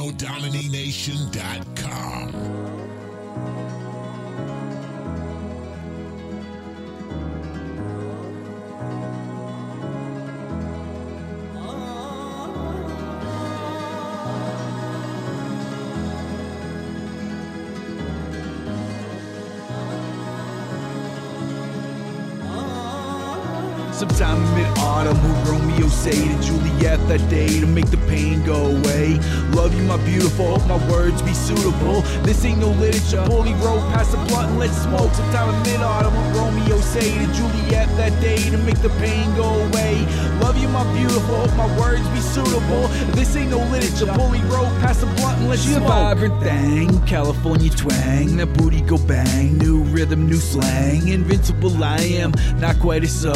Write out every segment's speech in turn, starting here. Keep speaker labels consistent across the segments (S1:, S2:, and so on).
S1: NODominination.com.
S2: Sometime in mid-autumn, will Romeo say to Juliet that day to make the pain go away? Love you, my beautiful, hope my words be suitable. This ain't no literature. Holy road past the blunt and let's smoke. Sometime in mid-autumn, will Romeo say to Juliet that day to make the pain go away? Love you, my beautiful, hope my words be suitable. This ain't no literature. Holy road past the blunt and let's
S3: She a
S2: smoke.
S3: vibrant thing, California twang, that booty go bang, new rhythm, new slang, invincible I am, not quite as so.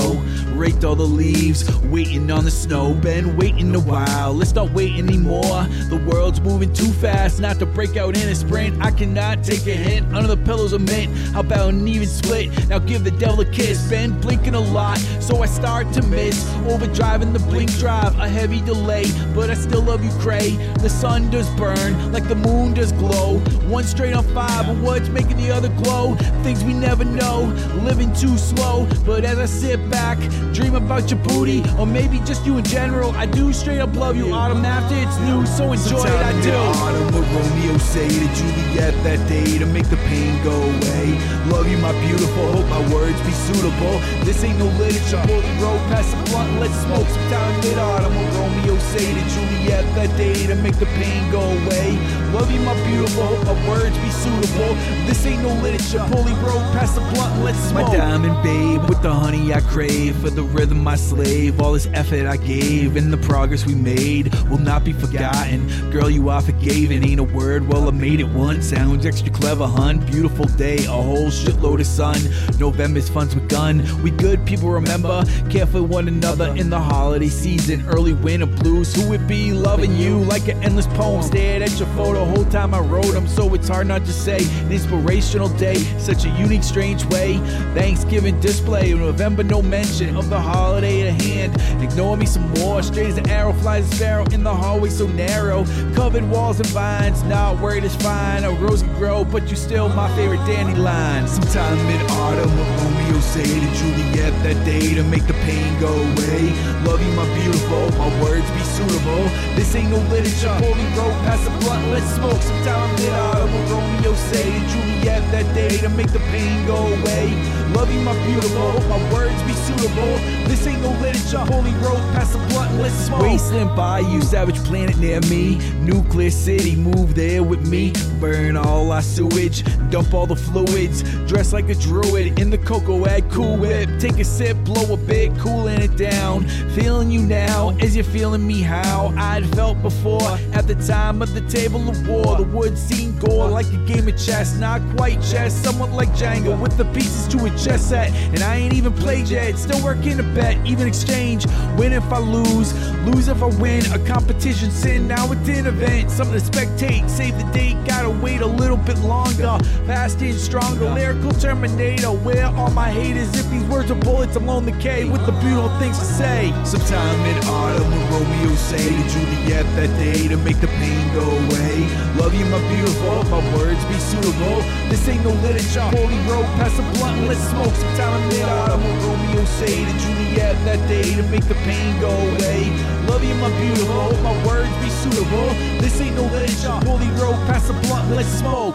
S3: Raked all the leaves, waiting on the snow, been waiting a while, let's not wait anymore. The world's moving too fast, not to break out in a sprint. I cannot take a hint, under the pillows of mint. How about an even split? Now give the devil a kiss. Been blinking a lot, so I start to miss. Overdriving the blink drive, a heavy delay, but I still love you, Cray. The sun does burn like the moon does glow. One straight on five, but what's making the other glow? Things we never know, living too slow. But as I sit back, dream about your booty, or maybe just you in general, I do straight up love you. Autumn after it's new, so enjoy it. I do.
S2: mid-autumn, will Romeo say to Juliet that day to make the pain go away? Love you, my beautiful, hope my words be suitable. This ain't no literature. Pull the road past the blunt, let's smoke. some time mid-autumn, will Romeo say to Juliet that day to make the pain go away? Love you, my beautiful, hope my words suitable. This ain't no literature. Pull the road past the blunt, let's smoke.
S3: My diamond babe with the honey I crave for the rhythm I slave. All this effort I gave and the progress we made will not be forgotten. Girl, you are forgiven. Ain't a word, well, I made it once. Sounds extra clever, hun. Beautiful day, a whole shitload of sun. November's fun's begun. We good people remember, care for one another in the holiday season. Early winter blues. Who would be loving you like an endless poem? Stared at your photo whole time I wrote them, so it's hard not to say. An inspirational day, such a unique, strange way. Thanksgiving display, in November, no mention of the holiday at hand. Ignore me some more, straight as an arrow flies a sparrow in the hallway so narrow. Covered walls and vines, not worried is fine. A rose can grow, but you still my favorite dandelion.
S2: Sometime mid-autumn, will Romeo say to Juliet that day to make the pain go away? Love you, my beautiful, my words be suitable. This ain't no literature. Holy road past the blunt, let's smoke. Sometime mid-autumn, will Romeo say to Juliet that day to make the pain go away? You, my beautiful, my words be suitable. This ain't no literature. Holy road past the blunt, let's smoke.
S3: Wasteland Bayou, savage planet near me. Nuclear city, move there with me. Burn all our sewage, dump all the fluids. Dress like a druid in the cocoa egg cool whip. Take a sip, blow a bit, cooling it down. Feeling you now as you're feeling me how I'd felt before. At the time of the table of war, the wood seemed gore like a game of chess. Not quite chess, somewhat like Jenga with the pieces to a chess set. And I ain't even played yet, still working a bet, even exchange. Win if I lose, lose if I win. A competition sin, now it's an event. Something to spectate, save the date, gotta wait a little bit longer. Faster and stronger, lyrical terminator. Where are my haters? If these words are bullets, I'm on the K with the beautiful things to say.
S2: Sometime in autumn, will Romeo say to Juliet that day to make the pain go away? Love you, my beautiful, my words be suitable. This ain't no literature. Holy road pass the blunt, let's smoke. Sometime in mid-autumn, will Romeo say to Juliet that day to make the pain go away? Love you, my beautiful, my words be suitable. This ain't no literature. Holy road past the blunt, let's smoke.